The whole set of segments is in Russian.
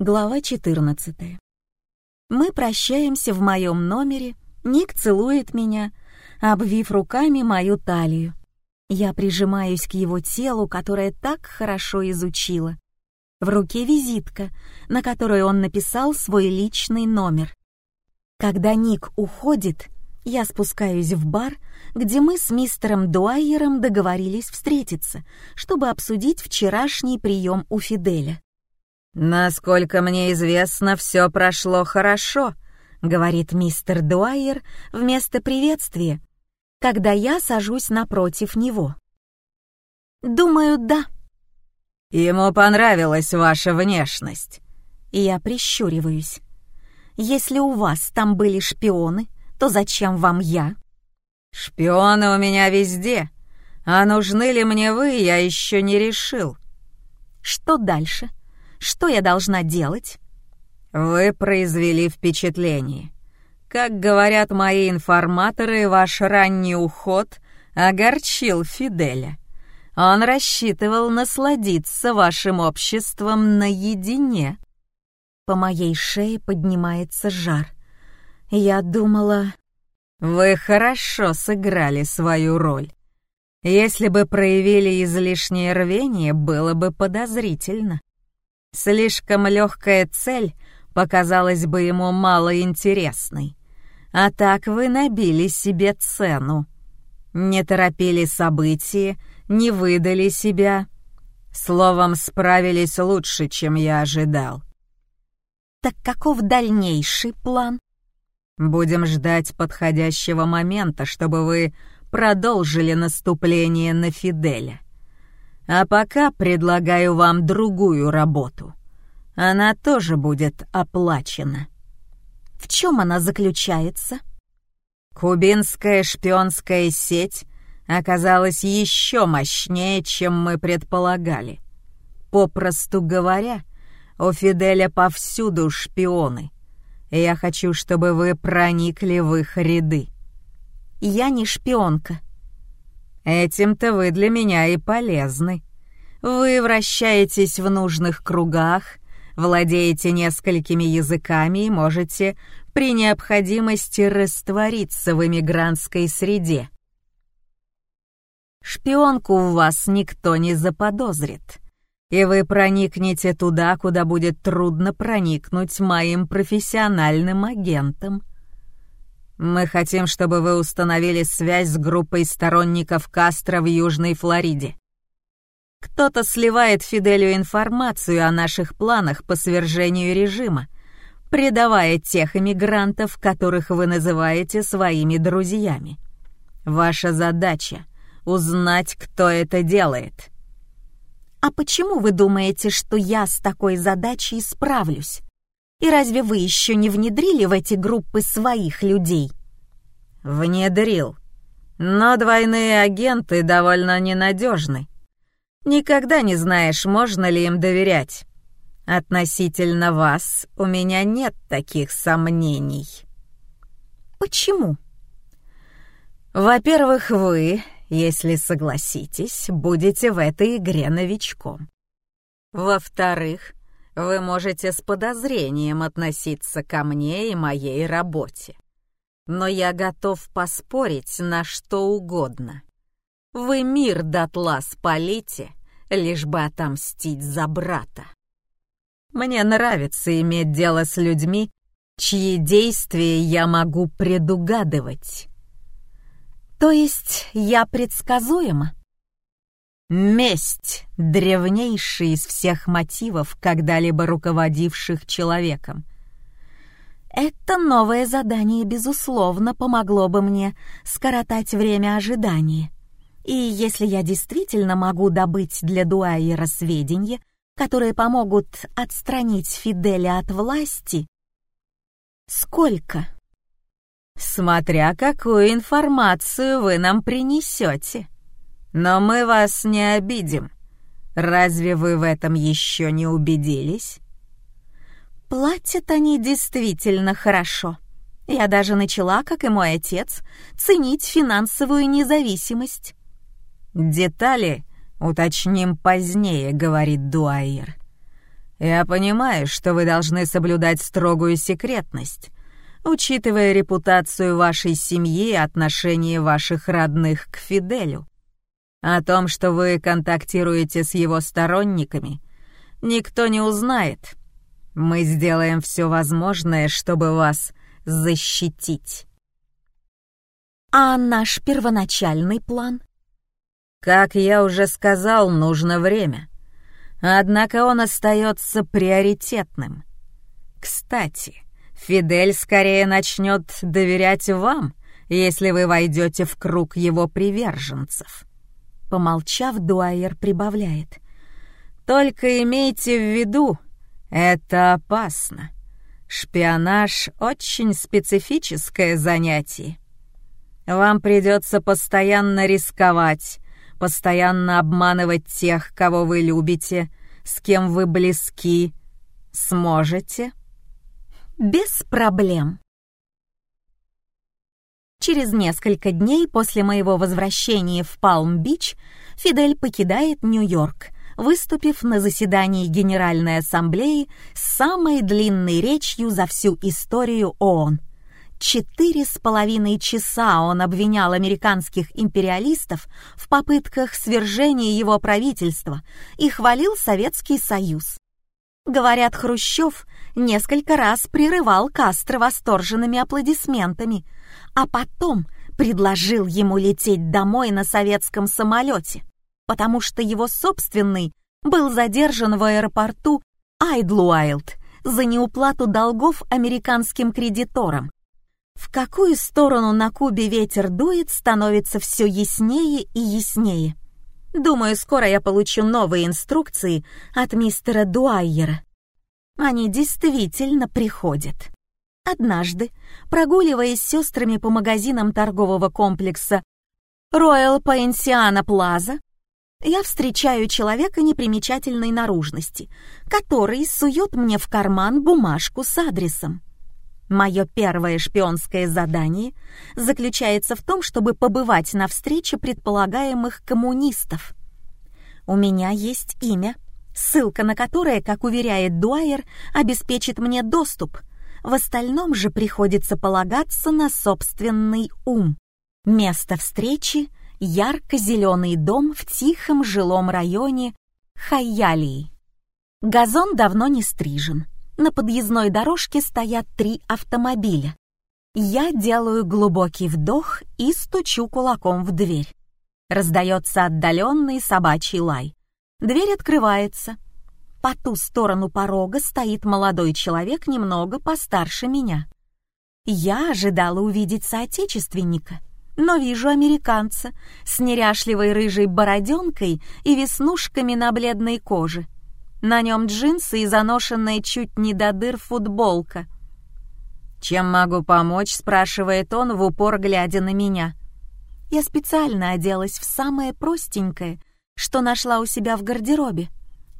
Глава 14. Мы прощаемся в моем номере, Ник целует меня, обвив руками мою талию. Я прижимаюсь к его телу, которое так хорошо изучила. В руке визитка, на которой он написал свой личный номер. Когда Ник уходит, я спускаюсь в бар, где мы с мистером Дуайером договорились встретиться, чтобы обсудить вчерашний прием у Фиделя. «Насколько мне известно, все прошло хорошо», — говорит мистер Дуайер вместо приветствия, когда я сажусь напротив него. «Думаю, да». «Ему понравилась ваша внешность». Я прищуриваюсь. «Если у вас там были шпионы, то зачем вам я?» «Шпионы у меня везде, а нужны ли мне вы, я еще не решил». «Что дальше?» Что я должна делать?» «Вы произвели впечатление. Как говорят мои информаторы, ваш ранний уход огорчил Фиделя. Он рассчитывал насладиться вашим обществом наедине». По моей шее поднимается жар. Я думала... «Вы хорошо сыграли свою роль. Если бы проявили излишнее рвение, было бы подозрительно. Слишком легкая цель показалась бы ему малоинтересной. А так вы набили себе цену. Не торопили события, не выдали себя. Словом, справились лучше, чем я ожидал. Так каков дальнейший план? Будем ждать подходящего момента, чтобы вы продолжили наступление на Фиделя. А пока предлагаю вам другую работу. Она тоже будет оплачена. В чем она заключается? Кубинская шпионская сеть оказалась еще мощнее, чем мы предполагали. Попросту говоря, у Фиделя повсюду шпионы. Я хочу, чтобы вы проникли в их ряды. Я не шпионка. Этим-то вы для меня и полезны. Вы вращаетесь в нужных кругах, владеете несколькими языками и можете при необходимости раствориться в эмигрантской среде. Шпионку в вас никто не заподозрит, и вы проникнете туда, куда будет трудно проникнуть моим профессиональным агентам. Мы хотим, чтобы вы установили связь с группой сторонников Кастро в Южной Флориде. Кто-то сливает Фиделю информацию о наших планах по свержению режима, предавая тех иммигрантов, которых вы называете своими друзьями. Ваша задача — узнать, кто это делает. А почему вы думаете, что я с такой задачей справлюсь? И разве вы еще не внедрили в эти группы своих людей? Внедрил. Но двойные агенты довольно ненадежны. Никогда не знаешь, можно ли им доверять. Относительно вас у меня нет таких сомнений. Почему? Во-первых, вы, если согласитесь, будете в этой игре новичком. Во-вторых, вы можете с подозрением относиться ко мне и моей работе. Но я готов поспорить на что угодно. Вы мир дотла спалите, лишь бы отомстить за брата. Мне нравится иметь дело с людьми, чьи действия я могу предугадывать. То есть я предсказуема? Месть — древнейший из всех мотивов, когда-либо руководивших человеком. Это новое задание, безусловно, помогло бы мне скоротать время ожидания. И если я действительно могу добыть для Дуайера сведения, которые помогут отстранить Фиделя от власти... Сколько? Смотря какую информацию вы нам принесете. Но мы вас не обидим. Разве вы в этом еще не убедились? Платят они действительно хорошо. Я даже начала, как и мой отец, ценить финансовую независимость. «Детали уточним позднее», — говорит Дуайер. «Я понимаю, что вы должны соблюдать строгую секретность, учитывая репутацию вашей семьи и отношение ваших родных к Фиделю. О том, что вы контактируете с его сторонниками, никто не узнает. Мы сделаем все возможное, чтобы вас защитить. А наш первоначальный план? Как я уже сказал, нужно время. Однако он остается приоритетным. Кстати, Фидель скорее начнет доверять вам, если вы войдете в круг его приверженцев. Помолчав, Дуайер прибавляет. Только имейте в виду, это опасно. Шпионаж — очень специфическое занятие. Вам придется постоянно рисковать, постоянно обманывать тех, кого вы любите, с кем вы близки. Сможете? Без проблем. Через несколько дней после моего возвращения в Палм-Бич Фидель покидает Нью-Йорк, выступив на заседании Генеральной Ассамблеи с самой длинной речью за всю историю ООН. Четыре с половиной часа он обвинял американских империалистов в попытках свержения его правительства и хвалил Советский Союз. Говорят, Хрущев несколько раз прерывал Кастро восторженными аплодисментами, а потом предложил ему лететь домой на советском самолете, потому что его собственный был задержан в аэропорту Айдлуайлд за неуплату долгов американским кредиторам. В какую сторону на Кубе ветер дует, становится все яснее и яснее. Думаю, скоро я получу новые инструкции от мистера Дуайера. Они действительно приходят. Однажды, прогуливаясь с сестрами по магазинам торгового комплекса Royal Paensiana Plaza, я встречаю человека непримечательной наружности, который сует мне в карман бумажку с адресом. Мое первое шпионское задание заключается в том, чтобы побывать на встрече предполагаемых коммунистов. У меня есть имя, ссылка на которое, как уверяет Дуайер, обеспечит мне доступ. В остальном же приходится полагаться на собственный ум. Место встречи — ярко-зеленый дом в тихом жилом районе Хайялии. Газон давно не стрижен — на подъездной дорожке стоят три автомобиля. Я делаю глубокий вдох и стучу кулаком в дверь. Раздается отдаленный собачий лай. Дверь открывается. По ту сторону порога стоит молодой человек немного постарше меня. Я ожидала увидеть соотечественника, но вижу американца с неряшливой рыжей бороденкой и веснушками на бледной коже — на нем джинсы и заношенная чуть не до дыр футболка. «Чем могу помочь?» — спрашивает он, в упор глядя на меня. Я специально оделась в самое простенькое, что нашла у себя в гардеробе.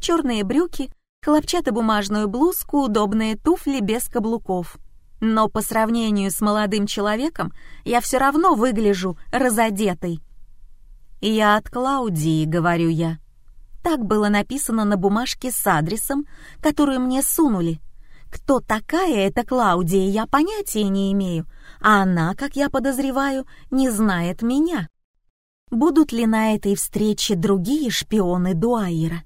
Черные брюки, хлопчатобумажную блузку, удобные туфли без каблуков. Но по сравнению с молодым человеком я все равно выгляжу разодетой. «Я от Клаудии», — говорю я. Так было написано на бумажке с адресом, которую мне сунули. Кто такая эта Клаудия, я понятия не имею, а она, как я подозреваю, не знает меня. Будут ли на этой встрече другие шпионы Дуайера?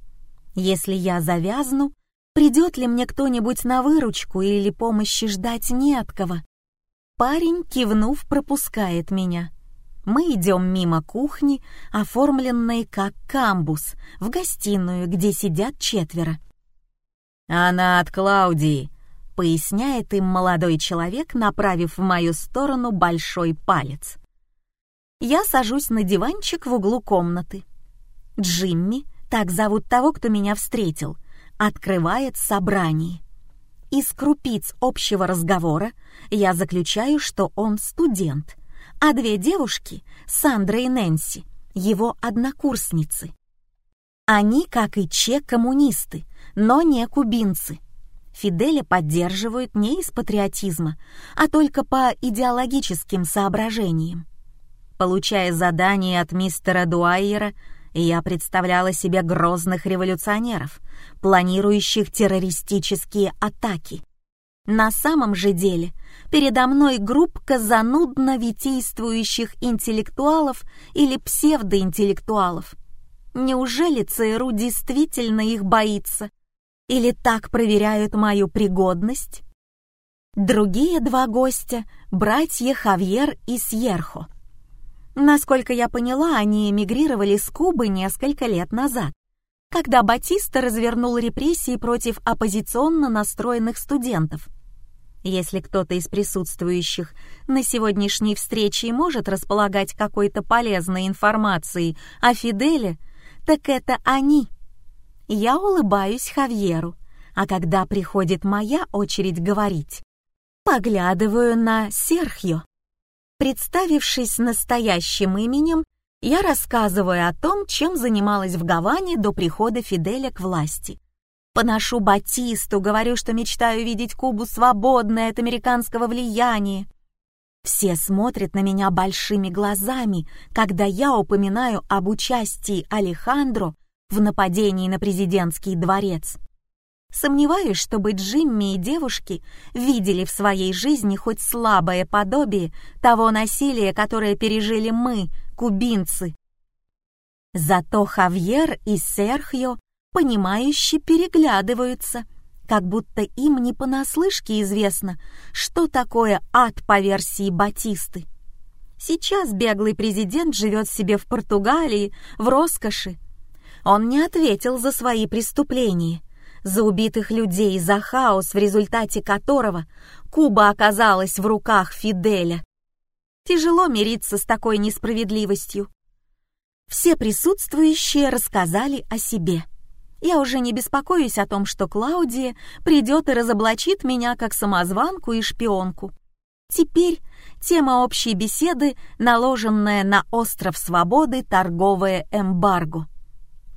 Если я завязну, придет ли мне кто-нибудь на выручку или помощи ждать не от кого? Парень, кивнув, пропускает меня. Мы идем мимо кухни, оформленной как камбус, в гостиную, где сидят четверо. «Она от Клаудии», — поясняет им молодой человек, направив в мою сторону большой палец. Я сажусь на диванчик в углу комнаты. Джимми, так зовут того, кто меня встретил, открывает собрание. Из крупиц общего разговора я заключаю, что он студент — а две девушки, Сандра и Нэнси, его однокурсницы. Они, как и Че, коммунисты, но не кубинцы. Фиделя поддерживают не из патриотизма, а только по идеологическим соображениям. Получая задание от мистера Дуайера, Я представляла себе грозных революционеров, планирующих террористические атаки. На самом же деле передо мной группка занудно витийствующих интеллектуалов или псевдоинтеллектуалов. Неужели ЦРУ действительно их боится? Или так проверяют мою пригодность? Другие два гостя — братья Хавьер и Сьерхо. Насколько я поняла, они эмигрировали с Кубы несколько лет назад, когда Батиста развернул репрессии против оппозиционно настроенных студентов. Если кто-то из присутствующих на сегодняшней встрече может располагать какой-то полезной информацией о Фиделе, так это они. Я улыбаюсь Хавьеру, а когда приходит моя очередь говорить, поглядываю на Серхио. Представившись настоящим именем, я рассказываю о том, чем занималась в Гаване до прихода Фиделя к власти. Поношу Батисту, говорю, что мечтаю видеть Кубу свободной от американского влияния. Все смотрят на меня большими глазами, когда я упоминаю об участии Алехандро в нападении на президентский дворец. Сомневаюсь, чтобы Джимми и девушки видели в своей жизни хоть слабое подобие того насилия, которое пережили мы, кубинцы. Зато Хавьер и Серхио понимающе переглядываются, как будто им не понаслышке известно, что такое ад по версии Батисты. Сейчас беглый президент живет себе в Португалии, в роскоши. Он не ответил за свои преступления — за убитых людей, за хаос, в результате которого Куба оказалась в руках Фиделя. Тяжело мириться с такой несправедливостью. Все присутствующие рассказали о себе. Я уже не беспокоюсь о том, что Клаудия придет и разоблачит меня как самозванку и шпионку. Теперь тема общей беседы, наложенная на остров свободы торговое эмбарго.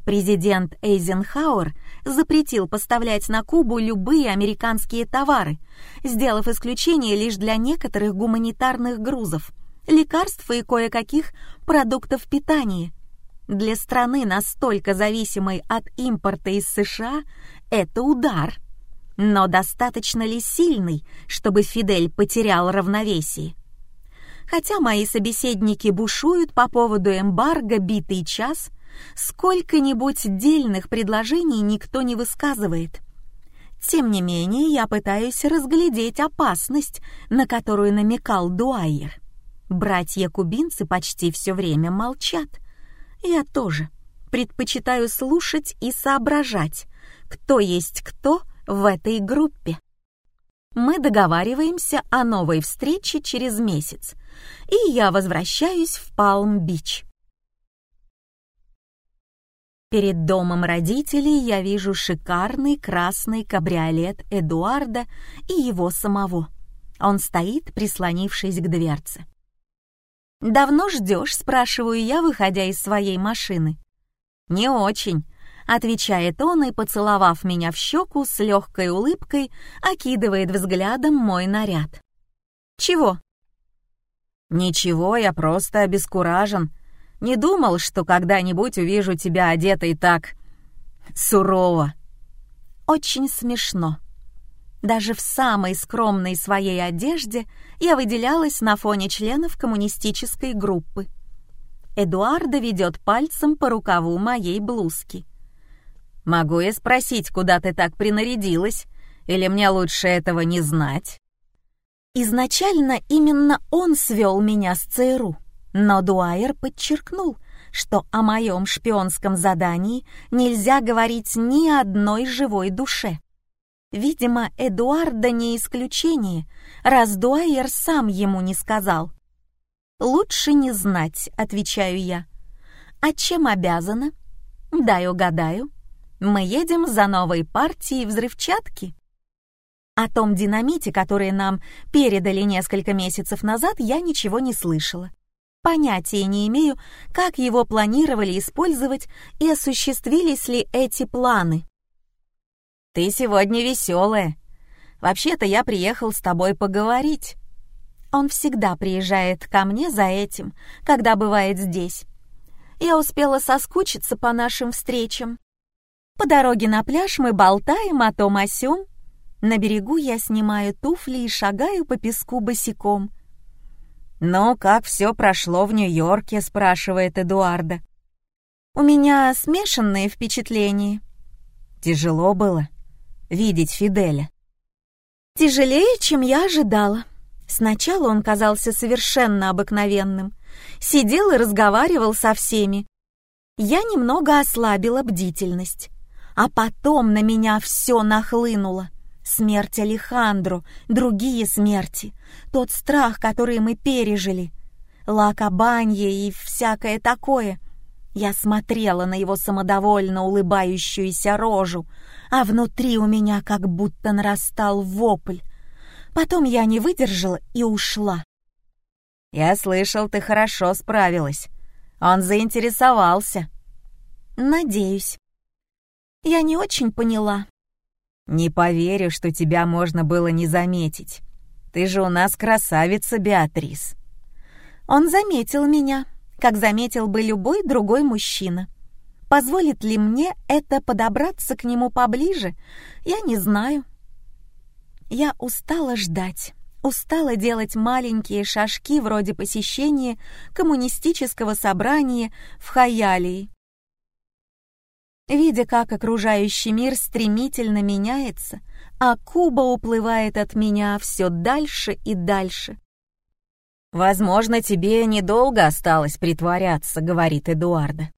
Президент Эйзенхауэр запретил поставлять на Кубу любые американские товары, сделав исключение лишь для некоторых гуманитарных грузов, лекарств и кое-каких продуктов питания. Для страны, настолько зависимой от импорта из США, это удар. Но достаточно ли сильный, чтобы Фидель потерял равновесие? Хотя мои собеседники бушуют по поводу эмбарго битый час, Сколько-нибудь дельных предложений никто не высказывает. Тем не менее, я пытаюсь разглядеть опасность, на которую намекал Дуайер. Братья-кубинцы почти все время молчат. Я тоже предпочитаю слушать и соображать, кто есть кто в этой группе. Мы договариваемся о новой встрече через месяц, и я возвращаюсь в Палм-Бич. Перед домом родителей я вижу шикарный красный кабриолет Эдуарда и его самого. Он стоит, прислонившись к дверце. «Давно ждешь?» — спрашиваю я, выходя из своей машины. «Не очень», — отвечает он и, поцеловав меня в щеку, с легкой улыбкой окидывает взглядом мой наряд. «Чего?» «Ничего, я просто обескуражен», не думал, что когда-нибудь увижу тебя одетой так... сурово. Очень смешно. Даже в самой скромной своей одежде я выделялась на фоне членов коммунистической группы. Эдуарда ведет пальцем по рукаву моей блузки. «Могу я спросить, куда ты так принарядилась? Или мне лучше этого не знать?» Изначально именно он свел меня с ЦРУ. Но Дуайер подчеркнул, что о моем шпионском задании нельзя говорить ни одной живой душе. Видимо, Эдуарда не исключение, раз Дуайер сам ему не сказал. «Лучше не знать», — отвечаю я. «А чем обязана?» «Дай угадаю. Мы едем за новой партией взрывчатки». О том динамите, который нам передали несколько месяцев назад, я ничего не слышала. Понятия не имею, как его планировали использовать и осуществились ли эти планы. «Ты сегодня веселая. Вообще-то я приехал с тобой поговорить». Он всегда приезжает ко мне за этим, когда бывает здесь. Я успела соскучиться по нашим встречам. По дороге на пляж мы болтаем о том о сём. На берегу я снимаю туфли и шагаю по песку босиком. «Ну, как все прошло в Нью-Йорке?» — спрашивает Эдуарда. «У меня смешанные впечатления». «Тяжело было видеть Фиделя?» «Тяжелее, чем я ожидала. Сначала он казался совершенно обыкновенным. Сидел и разговаривал со всеми. Я немного ослабила бдительность. А потом на меня все нахлынуло. Смерть Алехандро, другие смерти, тот страх, который мы пережили, лакобанье и всякое такое. Я смотрела на его самодовольно улыбающуюся рожу, а внутри у меня как будто нарастал вопль. Потом я не выдержала и ушла. «Я слышал, ты хорошо справилась. Он заинтересовался». «Надеюсь». Я не очень поняла. Не поверю, что тебя можно было не заметить. Ты же у нас красавица, Беатрис. Он заметил меня, как заметил бы любой другой мужчина. Позволит ли мне это подобраться к нему поближе, я не знаю. Я устала ждать, устала делать маленькие шажки вроде посещения коммунистического собрания в Хаялии Видя, как окружающий мир стремительно меняется, а Куба уплывает от меня все дальше и дальше. «Возможно, тебе недолго осталось притворяться», — говорит Эдуарда.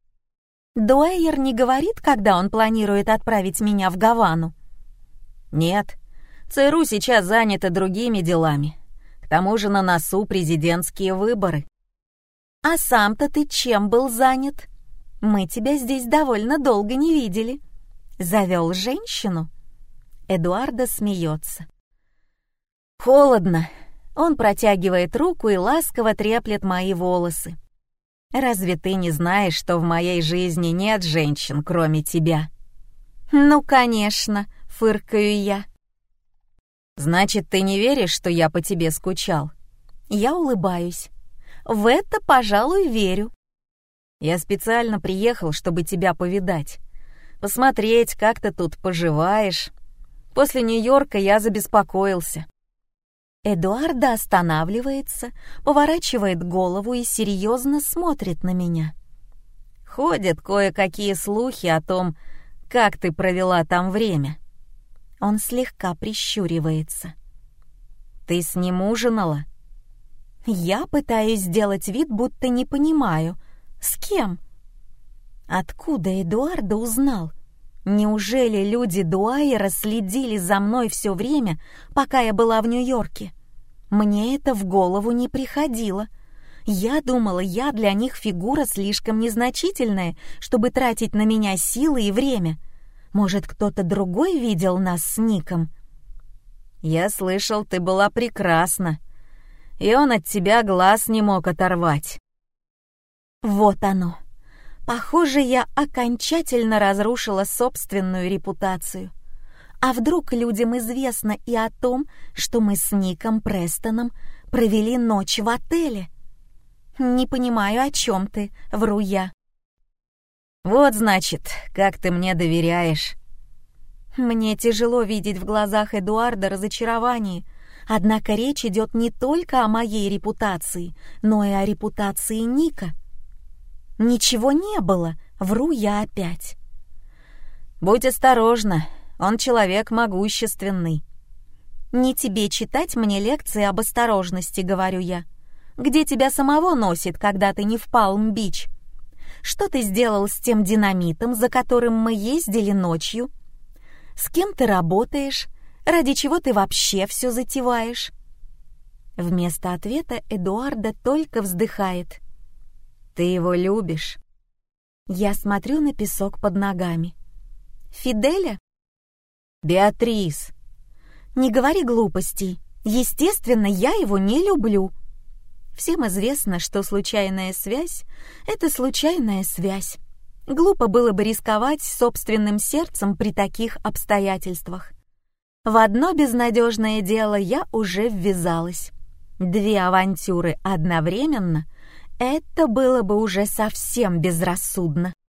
Дуэйер не говорит, когда он планирует отправить меня в Гавану. Нет, ЦРУ сейчас занято другими делами. К тому же на носу президентские выборы. А сам-то ты чем был занят? Мы тебя здесь довольно долго не видели. Завел женщину?» Эдуарда смеется. «Холодно». Он протягивает руку и ласково треплет мои волосы. «Разве ты не знаешь, что в моей жизни нет женщин, кроме тебя?» «Ну, конечно», — фыркаю я. «Значит, ты не веришь, что я по тебе скучал?» Я улыбаюсь. «В это, пожалуй, верю. Я специально приехал, чтобы тебя повидать. Посмотреть, как ты тут поживаешь. После Нью-Йорка я забеспокоился. Эдуарда останавливается, поворачивает голову и серьезно смотрит на меня. Ходят кое-какие слухи о том, как ты провела там время. Он слегка прищуривается. Ты с ним ужинала? Я пытаюсь сделать вид, будто не понимаю, с кем? Откуда Эдуардо узнал? Неужели люди Дуайера следили за мной все время, пока я была в Нью-Йорке? Мне это в голову не приходило. Я думала, я для них фигура слишком незначительная, чтобы тратить на меня силы и время. Может, кто-то другой видел нас с Ником? Я слышал, ты была прекрасна, и он от тебя глаз не мог оторвать. Вот оно. Похоже, я окончательно разрушила собственную репутацию. А вдруг людям известно и о том, что мы с Ником Престоном провели ночь в отеле? Не понимаю, о чем ты, вру я. Вот, значит, как ты мне доверяешь. Мне тяжело видеть в глазах Эдуарда разочарование, однако речь идет не только о моей репутации, но и о репутации Ника — Ничего не было, вру я опять. Будь осторожна, он человек могущественный. Не тебе читать мне лекции об осторожности, говорю я. Где тебя самого носит, когда ты не в Палм-Бич? Что ты сделал с тем динамитом, за которым мы ездили ночью? С кем ты работаешь? Ради чего ты вообще все затеваешь? Вместо ответа Эдуарда только вздыхает. Ты его любишь?» Я смотрю на песок под ногами. «Фиделя?» «Беатрис!» «Не говори глупостей. Естественно, я его не люблю». Всем известно, что случайная связь — это случайная связь. Глупо было бы рисковать собственным сердцем при таких обстоятельствах. В одно безнадежное дело я уже ввязалась. Две авантюры одновременно Это было бы уже совсем безрассудно.